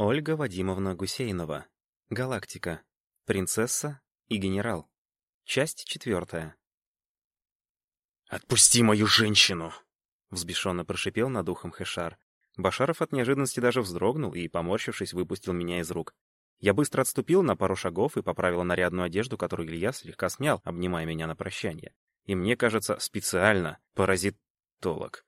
Ольга Вадимовна Гусейнова. Галактика. Принцесса и генерал. Часть четвертая. «Отпусти мою женщину!» — взбешенно прошипел над ухом Хэшар. Башаров от неожиданности даже вздрогнул и, поморщившись, выпустил меня из рук. Я быстро отступил на пару шагов и поправила нарядную одежду, которую Илья слегка смял, обнимая меня на прощание. И мне кажется, специально паразитолог.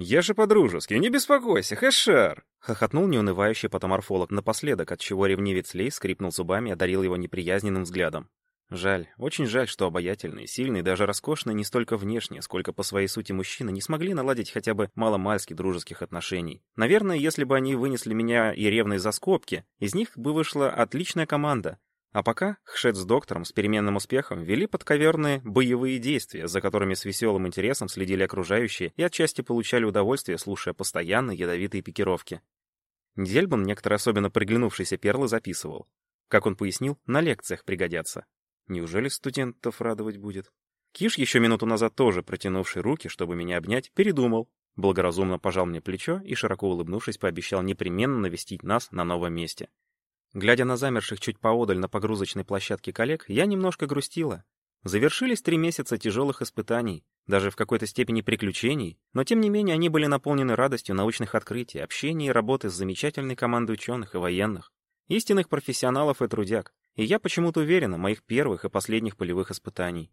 «Я же по-дружески, не беспокойся, Хэшар!» — хохотнул неунывающий потоморфолог напоследок, отчего ревнивец Лей скрипнул зубами и одарил его неприязненным взглядом. Жаль, очень жаль, что обаятельные, сильные, даже роскошные не столько внешне, сколько по своей сути мужчины не смогли наладить хотя бы маломальски дружеских отношений. Наверное, если бы они вынесли меня и ревные за скобки, из них бы вышла отличная команда. А пока Хшет с доктором с переменным успехом вели подковерные боевые действия, за которыми с веселым интересом следили окружающие и отчасти получали удовольствие, слушая постоянно ядовитые пикировки. Дельбан некоторые особенно приглянувшиеся перлы записывал. Как он пояснил, на лекциях пригодятся. Неужели студентов радовать будет? Киш, еще минуту назад тоже протянувший руки, чтобы меня обнять, передумал. Благоразумно пожал мне плечо и, широко улыбнувшись, пообещал непременно навестить нас на новом месте. Глядя на замерших чуть поодаль на погрузочной площадке коллег, я немножко грустила. Завершились три месяца тяжелых испытаний, даже в какой-то степени приключений, но тем не менее они были наполнены радостью научных открытий, общения и работы с замечательной командой ученых и военных, истинных профессионалов и трудяг, и я почему-то уверена моих первых и последних полевых испытаний.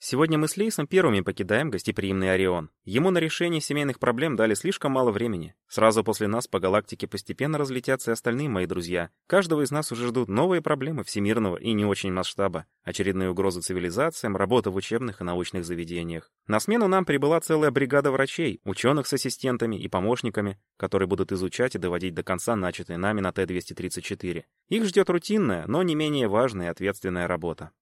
Сегодня мы с Лейсом первыми покидаем гостеприимный Орион. Ему на решение семейных проблем дали слишком мало времени. Сразу после нас по галактике постепенно разлетятся и остальные мои друзья. Каждого из нас уже ждут новые проблемы всемирного и не очень масштаба. Очередные угрозы цивилизациям, работа в учебных и научных заведениях. На смену нам прибыла целая бригада врачей, ученых с ассистентами и помощниками, которые будут изучать и доводить до конца начатые нами на Т-234. Их ждет рутинная, но не менее важная и ответственная работа.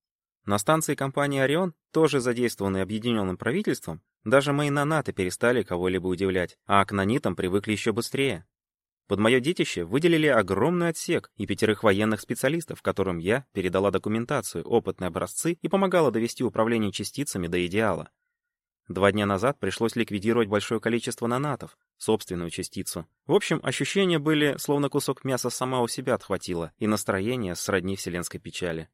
На станции компании «Орион», тоже задействованной объединенным правительством, даже мои нанаты перестали кого-либо удивлять, а к нанитам привыкли еще быстрее. Под мое детище выделили огромный отсек и пятерых военных специалистов, которым я передала документацию, опытные образцы и помогала довести управление частицами до идеала. Два дня назад пришлось ликвидировать большое количество нанатов, собственную частицу. В общем, ощущения были, словно кусок мяса сама у себя отхватила, и настроение сродни вселенской печали.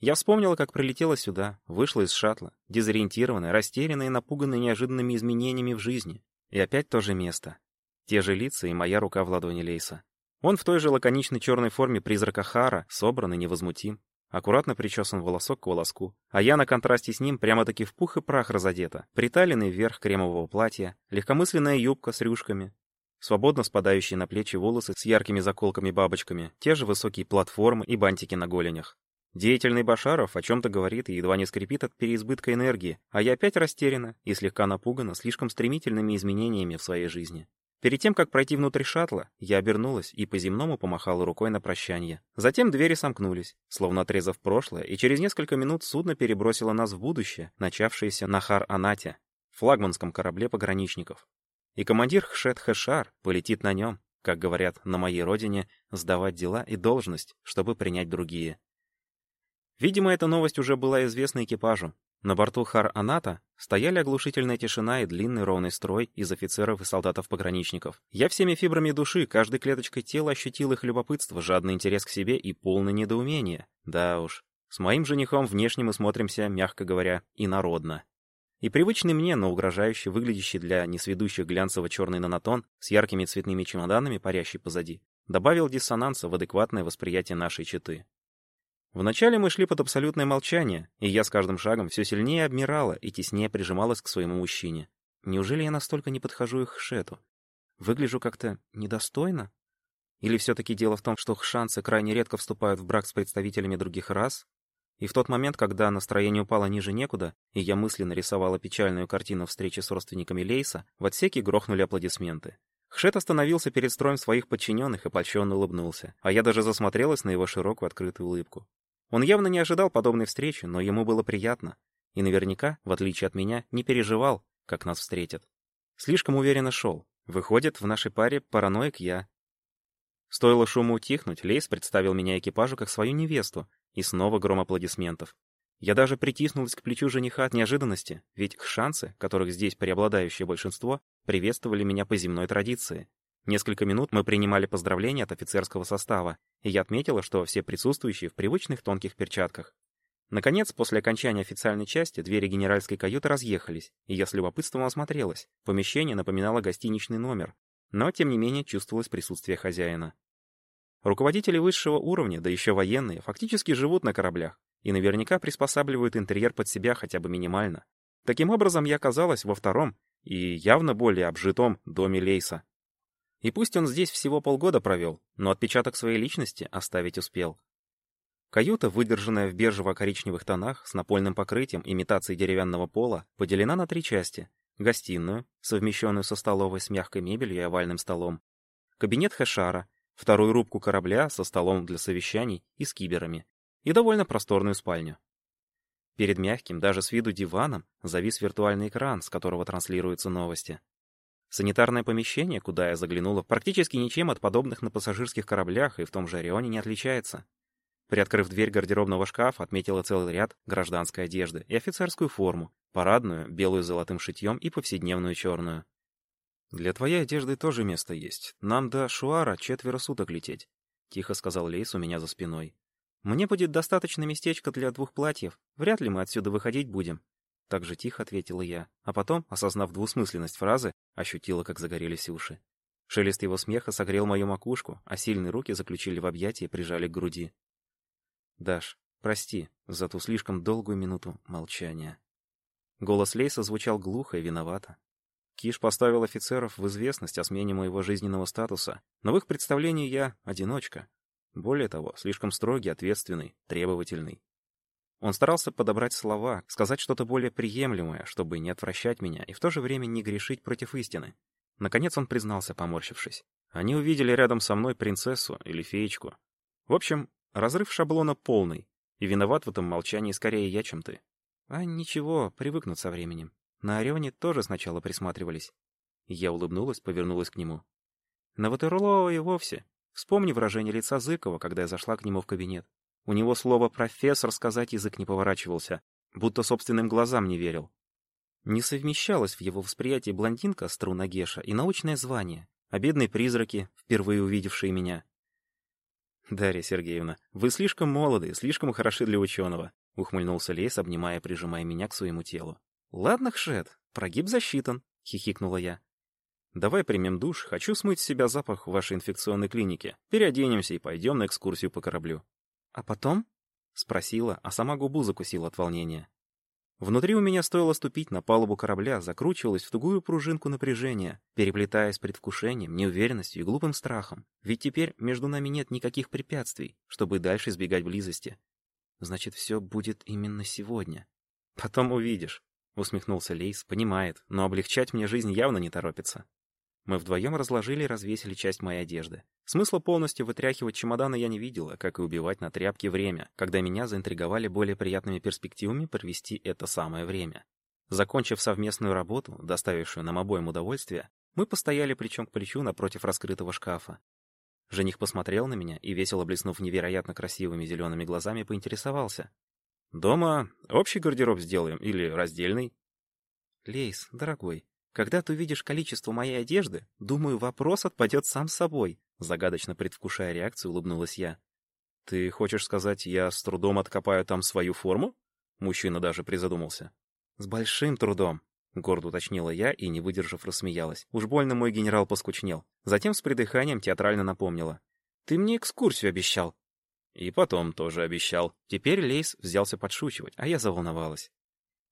Я вспомнила, как прилетела сюда, вышла из шаттла, дезориентированная, растерянная и напуганная неожиданными изменениями в жизни. И опять то же место. Те же лица и моя рука в ладони Лейса. Он в той же лаконичной черной форме призрака Хара, собран и невозмутим. Аккуратно причесан волосок к волоску. А я на контрасте с ним прямо-таки в пух и прах разодета. Приталенный вверх кремового платья, легкомысленная юбка с рюшками, свободно спадающие на плечи волосы с яркими заколками-бабочками, те же высокие платформы и бантики на голенях. Деятельный Башаров о чем-то говорит и едва не скрипит от переизбытка энергии, а я опять растеряна и слегка напугана слишком стремительными изменениями в своей жизни. Перед тем, как пройти внутрь шаттла, я обернулась и по-земному помахала рукой на прощание. Затем двери сомкнулись, словно отрезав прошлое, и через несколько минут судно перебросило нас в будущее, начавшееся на Хар-Анате, флагманском корабле пограничников. И командир Хшет Хэшар полетит на нем, как говорят на моей родине, сдавать дела и должность, чтобы принять другие. Видимо, эта новость уже была известна экипажу. На борту Хар-Аната стояли оглушительная тишина и длинный ровный строй из офицеров и солдатов-пограничников. Я всеми фибрами души, каждой клеточкой тела ощутил их любопытство, жадный интерес к себе и полное недоумение. Да уж, с моим женихом внешне мы смотримся, мягко говоря, инородно. И привычный мне, но угрожающий, выглядящий для несведущих глянцево-черный нанотон с яркими цветными чемоданами, парящий позади, добавил диссонанса в адекватное восприятие нашей четы. Вначале мы шли под абсолютное молчание, и я с каждым шагом все сильнее обмирала и теснее прижималась к своему мужчине. Неужели я настолько не подхожу их Хшету? Выгляжу как-то недостойно? Или все-таки дело в том, что хшанцы крайне редко вступают в брак с представителями других рас? И в тот момент, когда настроение упало ниже некуда, и я мысленно рисовала печальную картину встречи с родственниками Лейса, в отсеке грохнули аплодисменты. Хшет остановился перед строем своих подчиненных и польщенно улыбнулся, а я даже засмотрелась на его широкую открытую улыбку. Он явно не ожидал подобной встречи, но ему было приятно. И наверняка, в отличие от меня, не переживал, как нас встретят. Слишком уверенно шел. Выходит, в нашей паре параноик я. Стоило шуму утихнуть, Лейс представил меня экипажу как свою невесту, и снова гром аплодисментов. Я даже притиснулась к плечу жениха от неожиданности, ведь шансы, которых здесь преобладающее большинство, приветствовали меня по земной традиции. Несколько минут мы принимали поздравления от офицерского состава, и я отметила, что все присутствующие в привычных тонких перчатках. Наконец, после окончания официальной части, двери генеральской каюты разъехались, и я с любопытством осмотрелась. Помещение напоминало гостиничный номер, но, тем не менее, чувствовалось присутствие хозяина. Руководители высшего уровня, да еще военные, фактически живут на кораблях и наверняка приспосабливают интерьер под себя хотя бы минимально. Таким образом, я оказалась во втором и явно более обжитом доме Лейса. И пусть он здесь всего полгода провел, но отпечаток своей личности оставить успел. Каюта, выдержанная в бежево-коричневых тонах, с напольным покрытием имитацией деревянного пола, поделена на три части. Гостиную, совмещенную со столовой с мягкой мебелью и овальным столом. Кабинет Хэшара, вторую рубку корабля со столом для совещаний и с киберами. И довольно просторную спальню. Перед мягким, даже с виду диваном, завис виртуальный экран, с которого транслируются новости. Санитарное помещение, куда я заглянула, практически ничем от подобных на пассажирских кораблях и в том же Орионе не отличается. Приоткрыв дверь гардеробного шкафа, отметила целый ряд гражданской одежды и офицерскую форму, парадную, белую с золотым шитьем и повседневную черную. «Для твоей одежды тоже место есть. Нам до Шуара четверо суток лететь», — тихо сказал Лейс у меня за спиной. «Мне будет достаточно местечка для двух платьев. Вряд ли мы отсюда выходить будем». Так же тихо ответила я, а потом, осознав двусмысленность фразы, ощутила, как загорелись уши. Шелест его смеха согрел мою макушку, а сильные руки заключили в объятия и прижали к груди. «Даш, прости за ту слишком долгую минуту молчания». Голос Лейса звучал глухо и виновато. Киш поставил офицеров в известность о смене моего жизненного статуса, но в их представлении я — одиночка. Более того, слишком строгий, ответственный, требовательный. Он старался подобрать слова, сказать что-то более приемлемое, чтобы не отвращать меня и в то же время не грешить против истины. Наконец он признался, поморщившись. Они увидели рядом со мной принцессу или феечку. В общем, Разрыв шаблона полный, и виноват в этом молчании скорее я, чем ты. А ничего, привыкнут со временем. На Орионе тоже сначала присматривались. Я улыбнулась, повернулась к нему. На Ватерлоо и вовсе. Вспомни выражение лица Зыкова, когда я зашла к нему в кабинет. У него слово «профессор» сказать язык не поворачивался, будто собственным глазам не верил. Не совмещалась в его восприятии блондинка Струна Геша и научное звание, а бедные призраки, впервые увидевшие меня. «Дарья Сергеевна, вы слишком молоды, слишком хороши для ученого», — ухмыльнулся Лейс, обнимая прижимая меня к своему телу. «Ладно, Хшет, прогиб засчитан», — хихикнула я. «Давай примем душ, хочу смыть с себя запах в вашей инфекционной клинике. Переоденемся и пойдем на экскурсию по кораблю». «А потом?» — спросила, а сама губу закусила от волнения. Внутри у меня стоило ступить на палубу корабля, закручивалась в тугую пружинку напряжения, переплетаясь предвкушением, неуверенностью и глупым страхом. Ведь теперь между нами нет никаких препятствий, чтобы дальше избегать близости. Значит, все будет именно сегодня. Потом увидишь, — усмехнулся Лейс, понимает, но облегчать мне жизнь явно не торопится. Мы вдвоем разложили и развесили часть моей одежды. Смысла полностью вытряхивать чемоданы я не видела, как и убивать на тряпке время, когда меня заинтриговали более приятными перспективами провести это самое время. Закончив совместную работу, доставившую нам обоим удовольствие, мы постояли плечом к плечу напротив раскрытого шкафа. Жених посмотрел на меня и, весело блеснув невероятно красивыми зелеными глазами, поинтересовался. «Дома общий гардероб сделаем или раздельный?» «Лейс, дорогой, когда ты увидишь количество моей одежды, думаю, вопрос отпадет сам собой», загадочно предвкушая реакцию, улыбнулась я. «Ты хочешь сказать, я с трудом откопаю там свою форму?» Мужчина даже призадумался. «С большим трудом», — гордо уточнила я и, не выдержав, рассмеялась. Уж больно мой генерал поскучнел. Затем с придыханием театрально напомнила. «Ты мне экскурсию обещал». И потом тоже обещал. Теперь Лейс взялся подшучивать, а я заволновалась.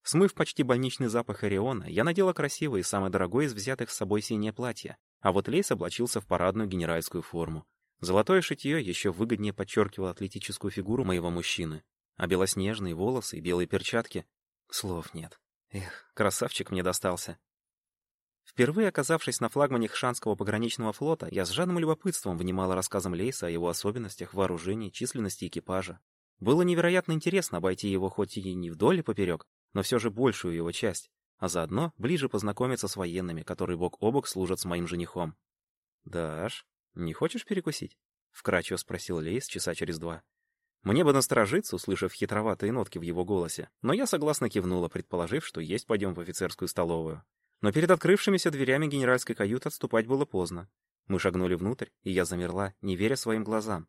Смыв почти больничный запах Ориона, я надела красивое и самое дорогое из взятых с собой синее платье, а вот Лейс облачился в парадную генеральскую форму. Золотое шитье еще выгоднее подчеркивало атлетическую фигуру моего мужчины, а белоснежные волосы и белые перчатки... Слов нет. Эх, красавчик мне достался. Впервые оказавшись на флагмане Хшанского пограничного флота, я с жадным любопытством внимала рассказам Лейса о его особенностях, вооружении, численности экипажа. Было невероятно интересно обойти его хоть и не вдоль и поперек, но все же большую его часть, а заодно ближе познакомиться с военными, которые бок о бок служат с моим женихом. «Даш, не хочешь перекусить?» — вкратчиво спросил Лейс часа через два. Мне бы насторожиться, услышав хитроватые нотки в его голосе, но я согласно кивнула, предположив, что есть пойдем в офицерскую столовую. Но перед открывшимися дверями генеральской каюты отступать было поздно. Мы шагнули внутрь, и я замерла, не веря своим глазам.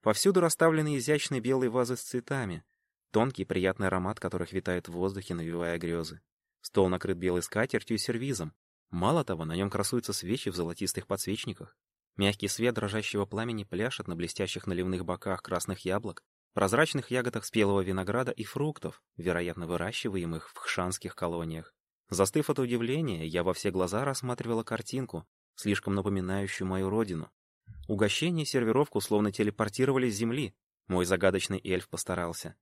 Повсюду расставлены изящные белые вазы с цветами, тонкий приятный аромат которых витает в воздухе, навевая грезы. Стол накрыт белой скатертью и сервизом. Мало того, на нем красуются свечи в золотистых подсвечниках. Мягкий свет дрожащего пламени пляшет на блестящих наливных боках красных яблок, прозрачных ягодах спелого винограда и фруктов, вероятно, выращиваемых в хшанских колониях. Застыв от удивления, я во все глаза рассматривала картинку, слишком напоминающую мою родину. Угощение и сервировку словно телепортировали с земли. Мой загадочный эльф постарался.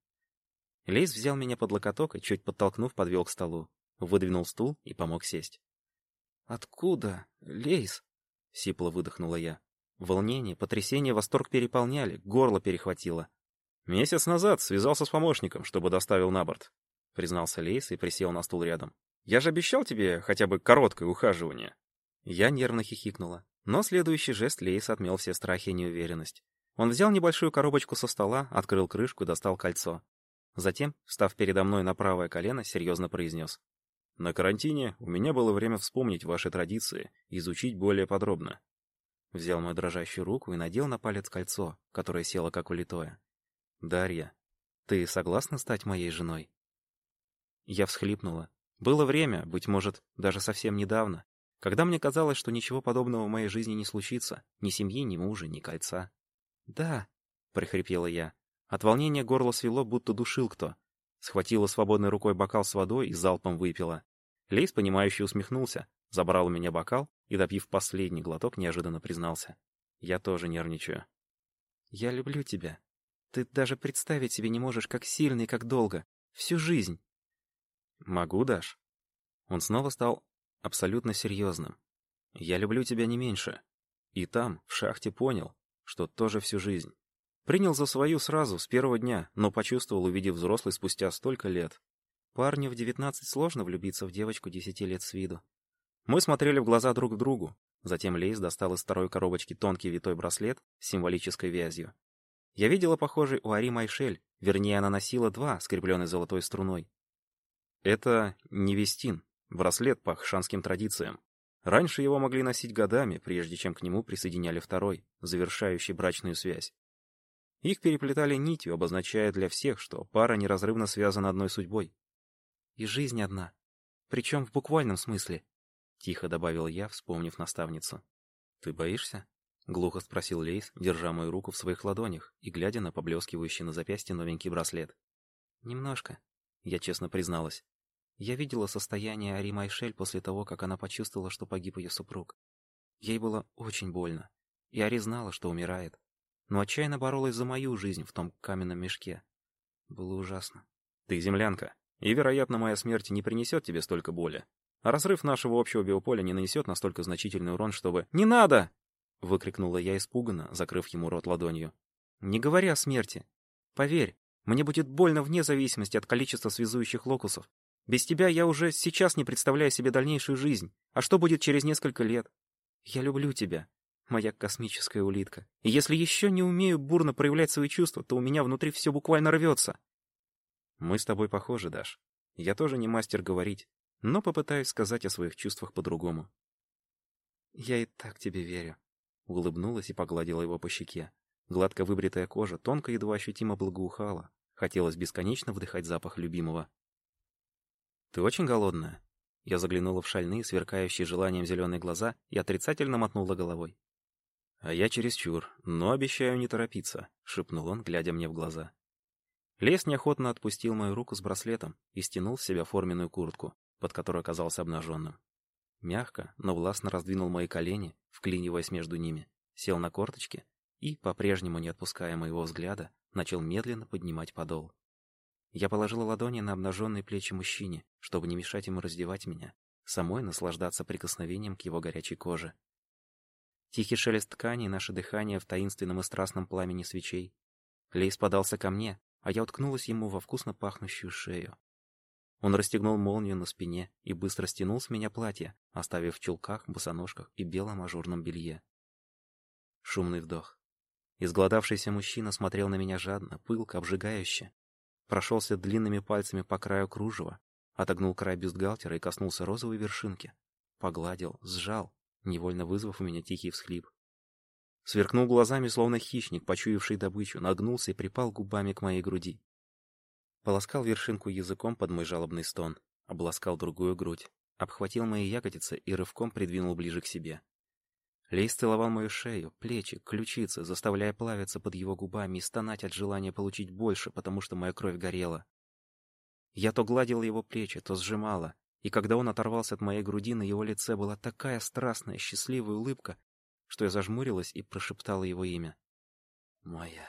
Лейс взял меня под локоток и, чуть подтолкнув, подвел к столу. Выдвинул стул и помог сесть. «Откуда? Лейс?» — сипло выдохнула я. Волнение, потрясение, восторг переполняли, горло перехватило. «Месяц назад связался с помощником, чтобы доставил на борт», — признался Лейс и присел на стул рядом. «Я же обещал тебе хотя бы короткое ухаживание». Я нервно хихикнула, но следующий жест Лейс отмел все страхи и неуверенность. Он взял небольшую коробочку со стола, открыл крышку и достал кольцо. Затем, встав передо мной на правое колено, серьезно произнес. «На карантине у меня было время вспомнить ваши традиции и изучить более подробно». Взял мою дрожащую руку и надел на палец кольцо, которое село как улитое. «Дарья, ты согласна стать моей женой?» Я всхлипнула. Было время, быть может, даже совсем недавно, когда мне казалось, что ничего подобного в моей жизни не случится, ни семьи, ни мужа, ни кольца. «Да», — прихрипела я. От волнения горло свело, будто душил кто. Схватила свободной рукой бокал с водой и залпом выпила. Лейс, понимающе усмехнулся, забрал у меня бокал и, допив последний глоток, неожиданно признался. Я тоже нервничаю. «Я люблю тебя. Ты даже представить себе не можешь, как сильно и как долго. Всю жизнь». «Могу, Даш?» Он снова стал абсолютно серьезным. «Я люблю тебя не меньше. И там, в шахте, понял, что тоже всю жизнь. Принял за свою сразу, с первого дня, но почувствовал, увидев взрослый спустя столько лет. Парню в девятнадцать сложно влюбиться в девочку десяти лет с виду. Мы смотрели в глаза друг другу. Затем Лейс достал из второй коробочки тонкий витой браслет с символической вязью. Я видела похожий у Ари Майшель, вернее, она носила два, скрепленный золотой струной. Это невестин, Браслет по хшанским традициям. Раньше его могли носить годами, прежде чем к нему присоединяли второй, завершающий брачную связь. Их переплетали нитью, обозначая для всех, что пара неразрывно связана одной судьбой. «И жизнь одна. Причем в буквальном смысле», — тихо добавил я, вспомнив наставницу. «Ты боишься?» — глухо спросил Лейс, держа мою руку в своих ладонях и глядя на поблескивающий на запястье новенький браслет. «Немножко», — я честно призналась. Я видела состояние Ари Майшель после того, как она почувствовала, что погиб ее супруг. Ей было очень больно, и Ари знала, что умирает, но отчаянно боролась за мою жизнь в том каменном мешке. Было ужасно. «Ты землянка, и, вероятно, моя смерть не принесет тебе столько боли. А разрыв нашего общего биополя не нанесет настолько значительный урон, чтобы... «Не надо!» — выкрикнула я испуганно, закрыв ему рот ладонью. «Не говори о смерти. Поверь, мне будет больно вне зависимости от количества связующих локусов. Без тебя я уже сейчас не представляю себе дальнейшую жизнь. А что будет через несколько лет? Я люблю тебя, моя космическая улитка. И если еще не умею бурно проявлять свои чувства, то у меня внутри все буквально рвется. Мы с тобой похожи, Даш. Я тоже не мастер говорить, но попытаюсь сказать о своих чувствах по-другому. Я и так тебе верю. Улыбнулась и погладила его по щеке. Гладко выбритая кожа тонко едва ощутимо благоухала. Хотелось бесконечно вдыхать запах любимого. «Ты очень голодная?» Я заглянула в шальные, сверкающие желанием зеленые глаза и отрицательно мотнула головой. «А я чересчур, но обещаю не торопиться», — шепнул он, глядя мне в глаза. Лес неохотно отпустил мою руку с браслетом и стянул с себя форменную куртку, под которой оказался обнаженным. Мягко, но властно раздвинул мои колени, вклиниваясь между ними, сел на корточки и, по-прежнему не отпуская моего взгляда, начал медленно поднимать подол. Я положила ладони на обнаженные плечи мужчине, чтобы не мешать ему раздевать меня, самой наслаждаться прикосновением к его горячей коже. Тихий шелест ткани и наше дыхание в таинственном и страстном пламени свечей. Лейс подался ко мне, а я уткнулась ему во вкусно пахнущую шею. Он расстегнул молнию на спине и быстро стянул с меня платье, оставив в чулках, босоножках и белом ажурном белье. Шумный вдох. Изголодавшийся мужчина смотрел на меня жадно, пылко, обжигающе, прошелся длинными пальцами по краю кружева, отогнул край бюстгальтера и коснулся розовой вершинки. Погладил, сжал, невольно вызвав у меня тихий всхлип. Сверкнул глазами, словно хищник, почуявший добычу, нагнулся и припал губами к моей груди. Полоскал вершинку языком под мой жалобный стон, обласкал другую грудь, обхватил мои ягодицы и рывком придвинул ближе к себе. Лейс целовал мою шею, плечи, ключицы, заставляя плавиться под его губами и стонать от желания получить больше, потому что моя кровь горела. Я то гладила его плечи, то сжимала, и когда он оторвался от моей груди, на его лице была такая страстная, счастливая улыбка, что я зажмурилась и прошептала его имя. «Моя».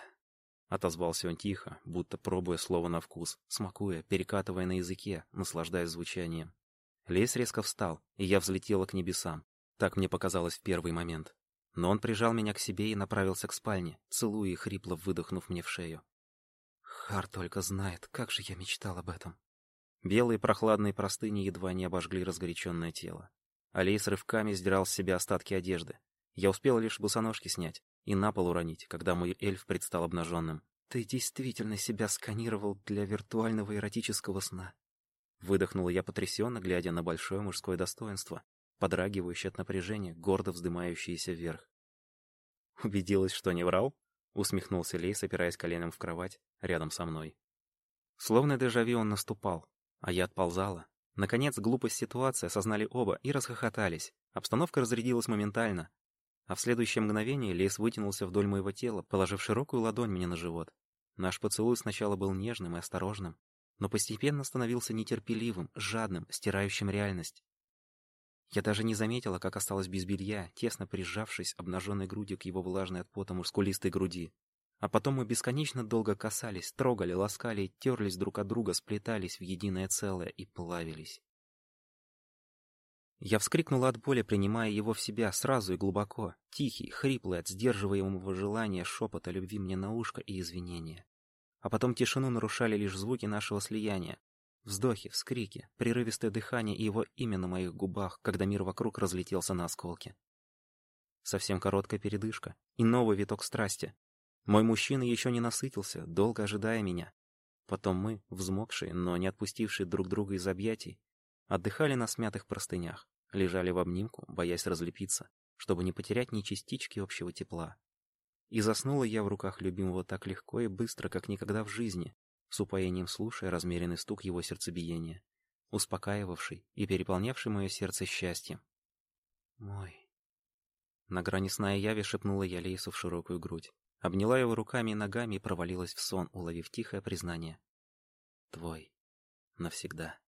Отозвался он тихо, будто пробуя слово на вкус, смакуя, перекатывая на языке, наслаждаясь звучанием. Лес резко встал, и я взлетела к небесам. Так мне показалось в первый момент. Но он прижал меня к себе и направился к спальне, целуя и хрипло выдохнув мне в шею. Хар только знает, как же я мечтал об этом. Белые прохладные простыни едва не обожгли разгоряченное тело. Алей с рывками сдирал с себя остатки одежды. Я успел лишь босоножки снять и на пол уронить, когда мой эльф предстал обнаженным. «Ты действительно себя сканировал для виртуального эротического сна?» Выдохнула я потрясенно, глядя на большое мужское достоинство, подрагивающий от напряжения, гордо вздымающийся вверх. «Убедилась, что не врал?» — усмехнулся Лейс, опираясь коленом в кровать, рядом со мной. Словно дежавю он наступал, а я отползала. Наконец, глупость ситуации осознали оба и расхохотались. Обстановка разрядилась моментально. А в следующее мгновение Лейс вытянулся вдоль моего тела, положив широкую ладонь мне на живот. Наш поцелуй сначала был нежным и осторожным, но постепенно становился нетерпеливым, жадным, стирающим реальность. Я даже не заметила, как осталась без белья, тесно прижавшись обнаженной грудью к его влажной от пота мускулистой груди. А потом мы бесконечно долго касались, трогали, ласкали, терлись друг от друга, сплетались в единое целое и плавились. Я вскрикнула от боли, принимая его в себя сразу и глубоко, тихий, хриплый от сдерживаемого желания шепота любви мне на ушко и извинения. А потом тишину нарушали лишь звуки нашего слияния, Вздохи, вскрики, прерывистое дыхание и его имя на моих губах, когда мир вокруг разлетелся на осколки. Совсем короткая передышка и новый виток страсти. Мой мужчина еще не насытился, долго ожидая меня. Потом мы, взмокшие, но не отпустившие друг друга из объятий, отдыхали на смятых простынях, лежали в обнимку, боясь разлепиться, чтобы не потерять ни частички общего тепла. И заснула я в руках любимого так легко и быстро, как никогда в жизни, с упоением слушая размеренный стук его сердцебиения, успокаивавший и переполнявший мое сердце счастьем. «Мой...» На грани сна и яви шепнула я Лейсу в широкую грудь, обняла его руками и ногами и провалилась в сон, уловив тихое признание. «Твой. Навсегда».